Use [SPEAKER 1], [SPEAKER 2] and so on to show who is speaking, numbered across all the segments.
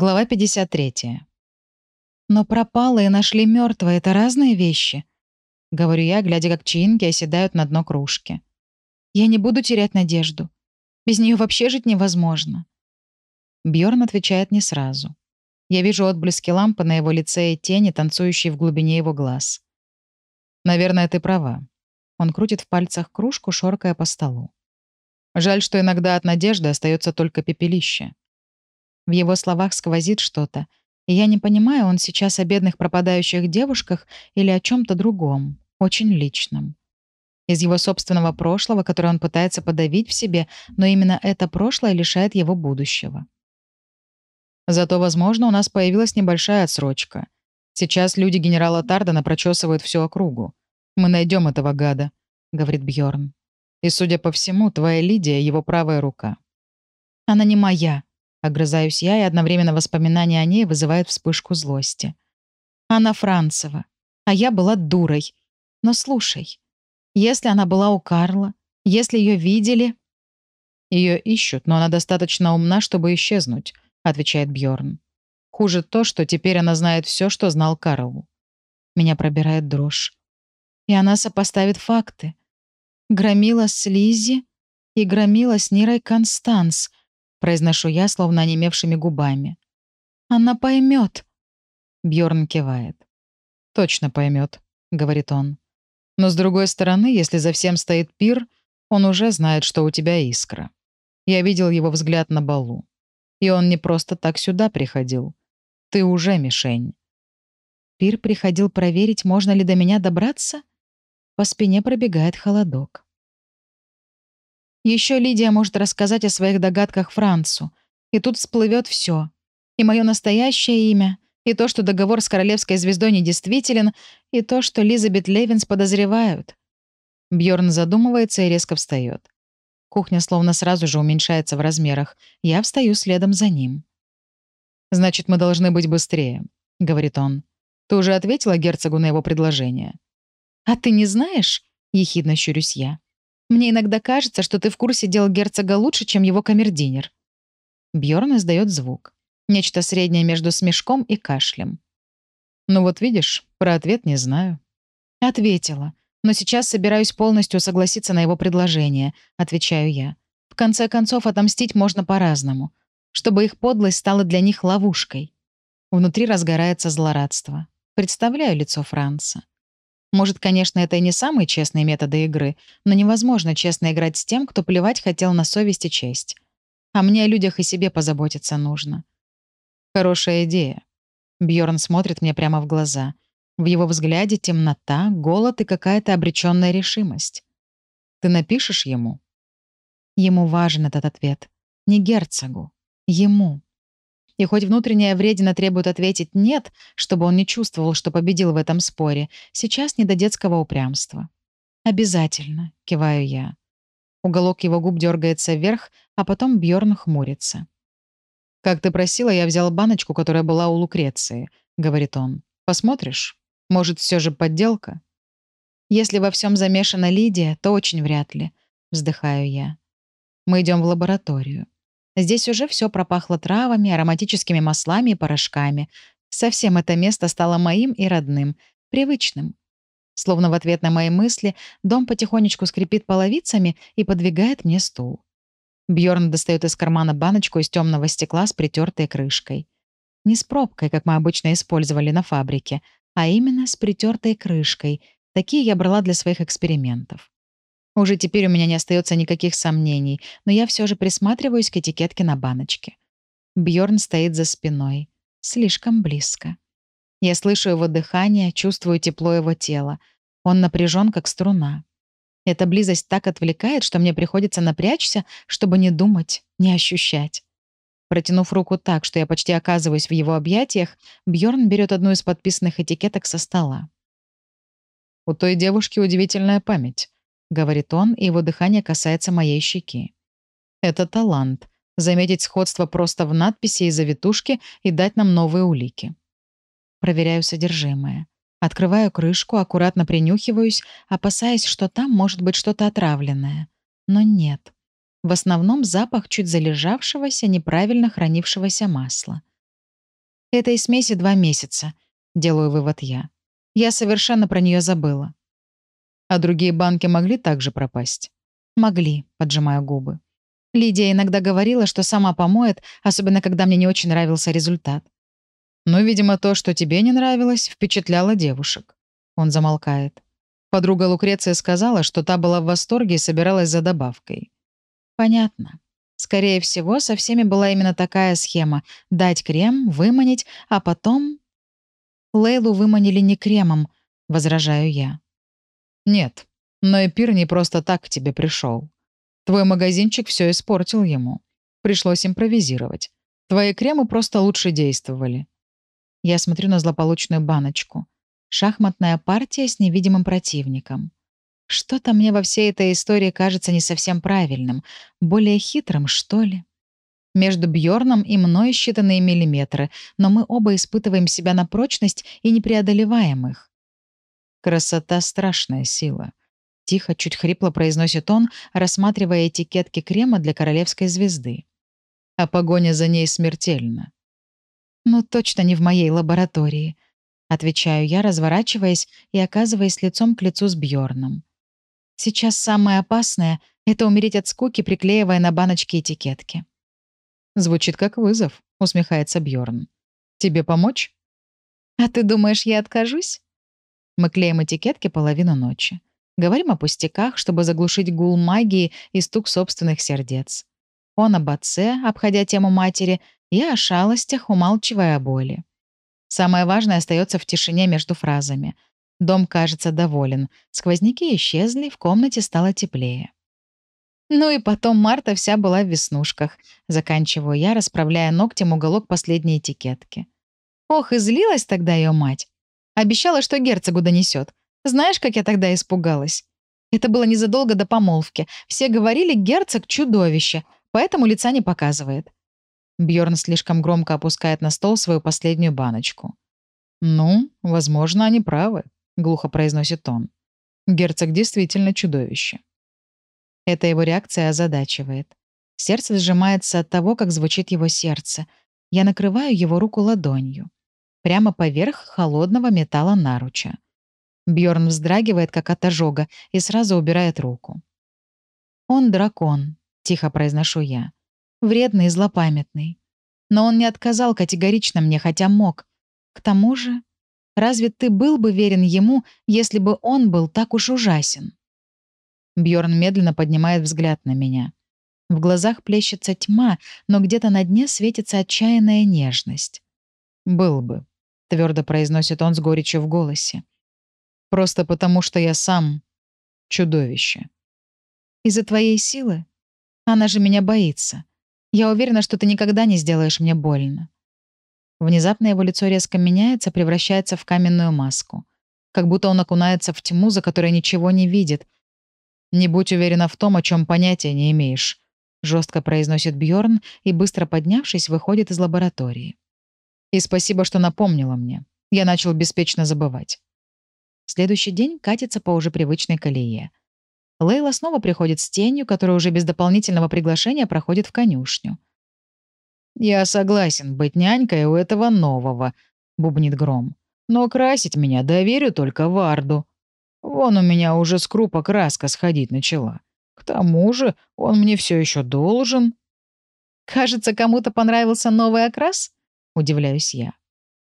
[SPEAKER 1] Глава 53. «Но пропало и нашли мертвое — это разные вещи», — говорю я, глядя, как чаинки оседают на дно кружки. «Я не буду терять надежду. Без нее вообще жить невозможно». Бьорн отвечает не сразу. Я вижу отблески лампы на его лице и тени, танцующие в глубине его глаз. «Наверное, ты права». Он крутит в пальцах кружку, шоркая по столу. Жаль, что иногда от надежды остается только пепелище. В его словах сквозит что-то, и я не понимаю, он сейчас о бедных пропадающих девушках или о чем то другом, очень личном. Из его собственного прошлого, которое он пытается подавить в себе, но именно это прошлое лишает его будущего. Зато, возможно, у нас появилась небольшая отсрочка. Сейчас люди генерала Тардена прочесывают всю округу. Мы найдем этого гада, — говорит Бьорн. И, судя по всему, твоя Лидия — его правая рука. Она не моя, Огрызаюсь я, и одновременно воспоминания о ней вызывают вспышку злости. Она Францева, а я была дурой. Но слушай, если она была у Карла, если ее видели... Ее ищут, но она достаточно умна, чтобы исчезнуть, отвечает Бьорн. Хуже то, что теперь она знает все, что знал Карл. Меня пробирает дрожь. И она сопоставит факты. Громила с Лизи и громила с Нирой Констанс, произношу я, словно онемевшими губами. Она поймет. Бьорн кивает. Точно поймет, говорит он. Но с другой стороны, если за всем стоит пир, он уже знает, что у тебя искра. Я видел его взгляд на балу. И он не просто так сюда приходил. Ты уже мишень. Пир приходил проверить, можно ли до меня добраться? По спине пробегает холодок. Еще Лидия может рассказать о своих догадках Францу. И тут всплывет все. И мое настоящее имя, и то, что договор с королевской звездой недействителен, и то, что Лизабет Левинс подозревают. Бьорн задумывается и резко встает. Кухня словно сразу же уменьшается в размерах. Я встаю следом за ним. «Значит, мы должны быть быстрее», — говорит он. «Ты уже ответила герцогу на его предложение?» «А ты не знаешь?» — ехидно щурюсь я. Мне иногда кажется, что ты в курсе дел герцога лучше, чем его камердинер». Бьорн издает звук. Нечто среднее между смешком и кашлем. «Ну вот видишь, про ответ не знаю». «Ответила. Но сейчас собираюсь полностью согласиться на его предложение», — отвечаю я. «В конце концов, отомстить можно по-разному. Чтобы их подлость стала для них ловушкой». Внутри разгорается злорадство. Представляю лицо Франца. Может, конечно, это и не самые честные методы игры, но невозможно честно играть с тем, кто плевать хотел на совесть и честь. А мне о людях и себе позаботиться нужно. Хорошая идея. Бьорн смотрит мне прямо в глаза. В его взгляде темнота, голод и какая-то обреченная решимость. Ты напишешь ему? Ему важен этот ответ. Не герцогу. Ему. И хоть внутренняя вредина требует ответить «нет», чтобы он не чувствовал, что победил в этом споре, сейчас не до детского упрямства. «Обязательно», — киваю я. Уголок его губ дергается вверх, а потом Бьорн хмурится. «Как ты просила, я взял баночку, которая была у Лукреции», — говорит он. «Посмотришь? Может, все же подделка?» «Если во всем замешана Лидия, то очень вряд ли», — вздыхаю я. Мы идем в лабораторию. Здесь уже все пропахло травами, ароматическими маслами и порошками. Совсем это место стало моим и родным, привычным. Словно в ответ на мои мысли, дом потихонечку скрипит половицами и подвигает мне стул. Бьорн достает из кармана баночку из темного стекла с притертой крышкой. Не с пробкой, как мы обычно использовали на фабрике, а именно с притертой крышкой. Такие я брала для своих экспериментов. Уже теперь у меня не остается никаких сомнений, но я все же присматриваюсь к этикетке на баночке. Бьорн стоит за спиной. Слишком близко. Я слышу его дыхание, чувствую тепло его тела. Он напряжен, как струна. Эта близость так отвлекает, что мне приходится напрячься, чтобы не думать, не ощущать. Протянув руку так, что я почти оказываюсь в его объятиях, Бьорн берет одну из подписанных этикеток со стола. «У той девушки удивительная память», — говорит он, и его дыхание касается моей щеки. «Это талант. Заметить сходство просто в надписи и завитушке и дать нам новые улики». Проверяю содержимое. Открываю крышку, аккуратно принюхиваюсь, опасаясь, что там может быть что-то отравленное. Но нет. В основном запах чуть залежавшегося, неправильно хранившегося масла. Этой смеси два месяца, делаю вывод я. Я совершенно про нее забыла.
[SPEAKER 2] А другие банки могли также пропасть?
[SPEAKER 1] Могли, поджимаю губы. Лидия иногда говорила, что сама помоет, особенно когда мне не очень нравился результат.
[SPEAKER 2] Но, видимо, то, что тебе не нравилось, впечатляло девушек. Он замолкает. Подруга Лукреция сказала, что та была в восторге и собиралась за добавкой.
[SPEAKER 1] Понятно. Скорее всего, со всеми была именно такая схема — дать крем, выманить, а потом... Лейлу выманили не кремом, возражаю я.
[SPEAKER 2] Нет, но Эпир не просто так к тебе пришел. Твой магазинчик все испортил ему. Пришлось импровизировать. Твои кремы просто лучше действовали.
[SPEAKER 1] Я смотрю на злополучную баночку. Шахматная партия с невидимым противником. Что-то мне во всей этой истории кажется не совсем правильным, более хитрым, что ли. Между Бьорном и мной считанные миллиметры, но мы оба испытываем себя на прочность и не преодолеваем их.
[SPEAKER 2] Красота — страшная сила.
[SPEAKER 1] Тихо, чуть хрипло произносит он, рассматривая этикетки крема для королевской звезды.
[SPEAKER 2] А погоня за ней смертельна.
[SPEAKER 1] «Ну, точно не в моей лаборатории», — отвечаю я, разворачиваясь и оказываясь лицом к лицу с Бьорном. Сейчас самое опасное — это умереть от скуки, приклеивая на баночки этикетки.
[SPEAKER 2] Звучит как вызов, усмехается Бьорн. Тебе помочь?
[SPEAKER 1] А ты думаешь, я откажусь? Мы клеим этикетки половину ночи. Говорим о пустяках, чтобы заглушить гул магии и стук собственных сердец. Он об отце, обходя тему матери, я о шалостях, умалчивая о боли. Самое важное остается в тишине между фразами — Дом, кажется, доволен. Сквозняки исчезли, в комнате стало теплее. Ну и потом Марта вся была в веснушках. Заканчиваю я, расправляя ногтем уголок последней этикетки. Ох, и злилась тогда ее мать. Обещала, что герцогу донесет. Знаешь, как я тогда испугалась? Это было незадолго до помолвки. Все говорили, герцог — чудовище, поэтому лица не показывает. Бьорн слишком громко опускает на стол свою последнюю баночку.
[SPEAKER 2] «Ну, возможно, они правы», глухо произносит он. Герцог действительно чудовище.
[SPEAKER 1] Эта его реакция озадачивает. Сердце сжимается от того, как звучит его сердце. Я накрываю его руку ладонью. Прямо поверх холодного металла наруча. Бьорн вздрагивает, как от ожога, и сразу убирает руку. «Он дракон», — тихо произношу я. «Вредный и злопамятный. Но он не отказал категорично мне, хотя мог. К тому же Разве ты был бы верен ему, если бы он был так уж ужасен?» Бьорн медленно поднимает взгляд на меня. В глазах плещется тьма, но где-то на дне светится отчаянная нежность.
[SPEAKER 2] «Был бы», — твердо произносит он с горечью в голосе. «Просто потому, что я сам чудовище».
[SPEAKER 1] «Из-за твоей силы? Она же меня боится. Я уверена, что ты никогда не сделаешь мне больно. Внезапно его лицо резко меняется, превращается в каменную маску. Как будто он окунается в тьму, за которой ничего не видит.
[SPEAKER 2] «Не будь уверена в том, о чем понятия не имеешь», — жестко произносит Бьорн и, быстро поднявшись, выходит из лаборатории. «И спасибо, что напомнила мне. Я начал беспечно забывать».
[SPEAKER 1] Следующий день катится по уже привычной колее. Лейла снова приходит с тенью, которая уже без дополнительного приглашения проходит в конюшню.
[SPEAKER 2] «Я согласен быть нянькой у этого нового», — бубнит Гром. «Но красить меня доверю только Варду. Вон у меня уже с крупа краска сходить начала. К тому же он мне все еще должен».
[SPEAKER 1] «Кажется, кому-то понравился новый окрас?» — удивляюсь я.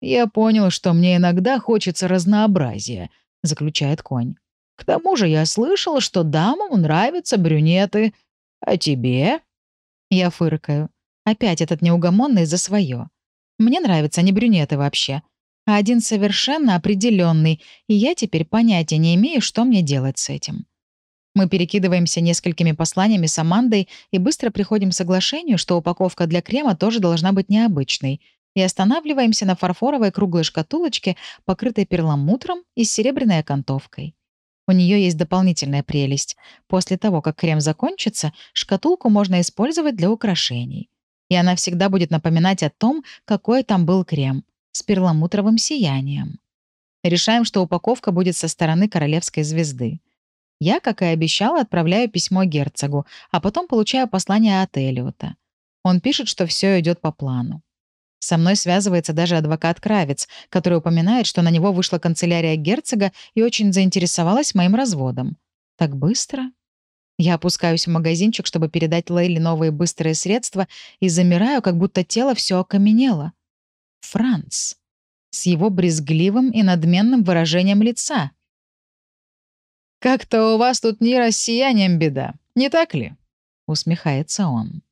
[SPEAKER 2] «Я понял, что мне иногда хочется разнообразия», — заключает конь. «К тому же я слышал, что дамам нравятся брюнеты. А тебе?»
[SPEAKER 1] Я фыркаю. Опять этот неугомонный за свое. Мне нравятся не брюнеты вообще, а один совершенно определенный, и я теперь понятия не имею, что мне делать с этим. Мы перекидываемся несколькими посланиями с Амандой и быстро приходим к соглашению, что упаковка для крема тоже должна быть необычной, и останавливаемся на фарфоровой круглой шкатулочке, покрытой перламутром и серебряной окантовкой. У нее есть дополнительная прелесть. После того, как крем закончится, шкатулку можно использовать для украшений и она всегда будет напоминать о том, какой там был крем, с перламутровым сиянием. Решаем, что упаковка будет со стороны королевской звезды. Я, как и обещала, отправляю письмо герцогу, а потом получаю послание от Элиота. Он пишет, что все идет по плану. Со мной связывается даже адвокат Кравец, который упоминает, что на него вышла канцелярия герцога и очень заинтересовалась моим разводом. Так быстро? Я опускаюсь в магазинчик, чтобы передать Лейли новые быстрые средства, и замираю, как будто тело все окаменело. Франц. С его брезгливым и надменным выражением лица.
[SPEAKER 2] «Как-то у вас тут не россиянием беда, не так ли?» — усмехается он.